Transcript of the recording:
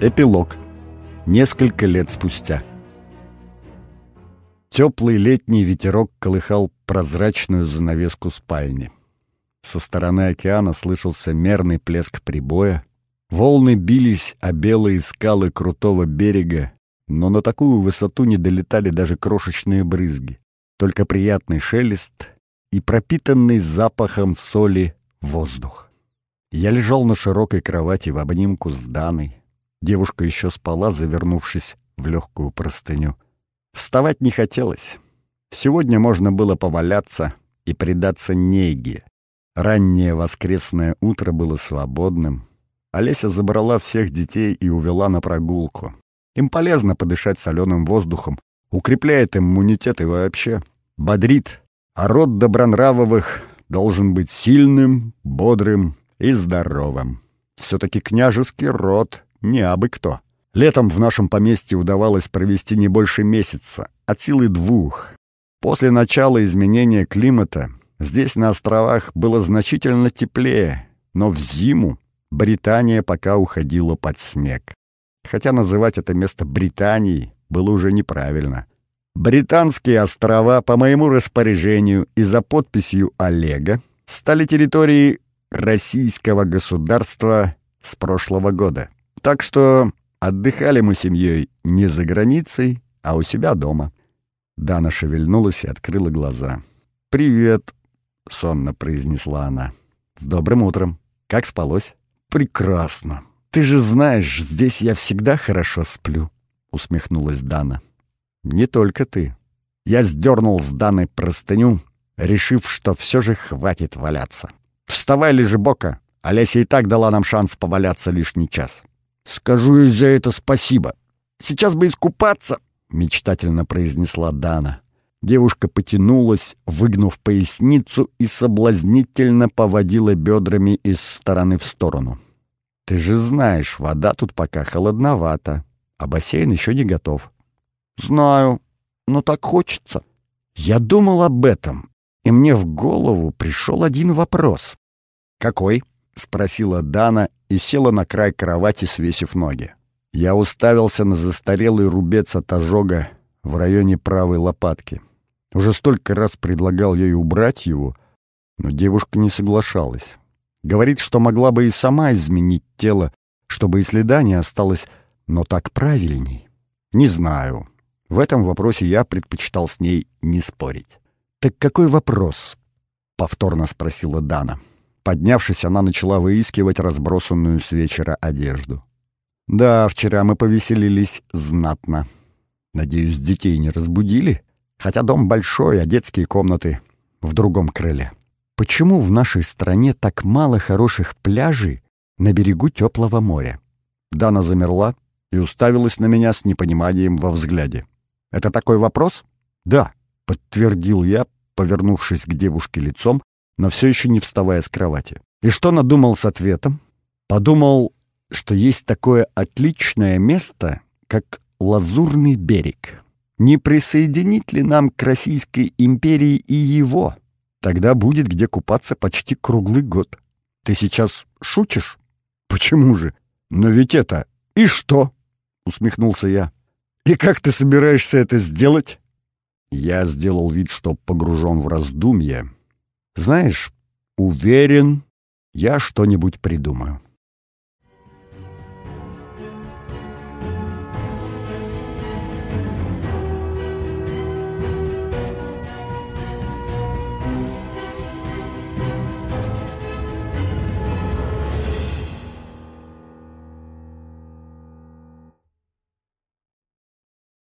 Эпилог. Несколько лет спустя. Теплый летний ветерок колыхал прозрачную занавеску спальни. Со стороны океана слышался мерный плеск прибоя. Волны бились о белые скалы крутого берега, но на такую высоту не долетали даже крошечные брызги. Только приятный шелест и пропитанный запахом соли воздух. Я лежал на широкой кровати в обнимку с Даной. Девушка еще спала, завернувшись в легкую простыню. Вставать не хотелось. Сегодня можно было поваляться и предаться неге. Раннее воскресное утро было свободным. Олеся забрала всех детей и увела на прогулку. Им полезно подышать соленым воздухом, укрепляет иммунитет и вообще бодрит. А род Добронравовых должен быть сильным, бодрым и здоровым. Все-таки княжеский род, не абы кто. Летом в нашем поместье удавалось провести не больше месяца, от силы двух. После начала изменения климата здесь на островах было значительно теплее, но в зиму Британия пока уходила под снег. Хотя называть это место Британией было уже неправильно. Британские острова по моему распоряжению и за подписью Олега стали территорией российского государства с прошлого года. Так что отдыхали мы семьей не за границей, а у себя дома. Дана шевельнулась и открыла глаза. «Привет», — сонно произнесла она. «С добрым утром. Как спалось?» «Прекрасно. Ты же знаешь, здесь я всегда хорошо сплю», — усмехнулась Дана. «Не только ты». Я сдернул с Даны простыню, решив, что все же хватит валяться. «Вставай, лежебока! Олеся и так дала нам шанс поваляться лишний час». «Скажу ей за это спасибо. Сейчас бы искупаться», — мечтательно произнесла Дана. Девушка потянулась, выгнув поясницу, и соблазнительно поводила бедрами из стороны в сторону. «Ты же знаешь, вода тут пока холодновата, а бассейн еще не готов». «Знаю, но так хочется». Я думал об этом, и мне в голову пришел один вопрос. «Какой?» — спросила Дана и села на край кровати, свесив ноги. Я уставился на застарелый рубец от ожога в районе правой лопатки. Уже столько раз предлагал ей убрать его, но девушка не соглашалась. Говорит, что могла бы и сама изменить тело, чтобы и следа не осталось, но так правильней. Не знаю. В этом вопросе я предпочитал с ней не спорить. «Так какой вопрос?» — повторно спросила Дана. Поднявшись, она начала выискивать разбросанную с вечера одежду. «Да, вчера мы повеселились знатно. Надеюсь, детей не разбудили? Хотя дом большой, а детские комнаты в другом крыле. Почему в нашей стране так мало хороших пляжей на берегу теплого моря?» Дана замерла и уставилась на меня с непониманием во взгляде. «Это такой вопрос?» «Да», — подтвердил я, повернувшись к девушке лицом, но все еще не вставая с кровати. И что надумал с ответом? Подумал, что есть такое отличное место, как Лазурный берег. Не присоединить ли нам к Российской империи и его? Тогда будет где купаться почти круглый год. Ты сейчас шутишь? Почему же? Но ведь это... И что? Усмехнулся я. И как ты собираешься это сделать? Я сделал вид, что погружен в раздумье, знаешь, уверен, я что-нибудь придумаю.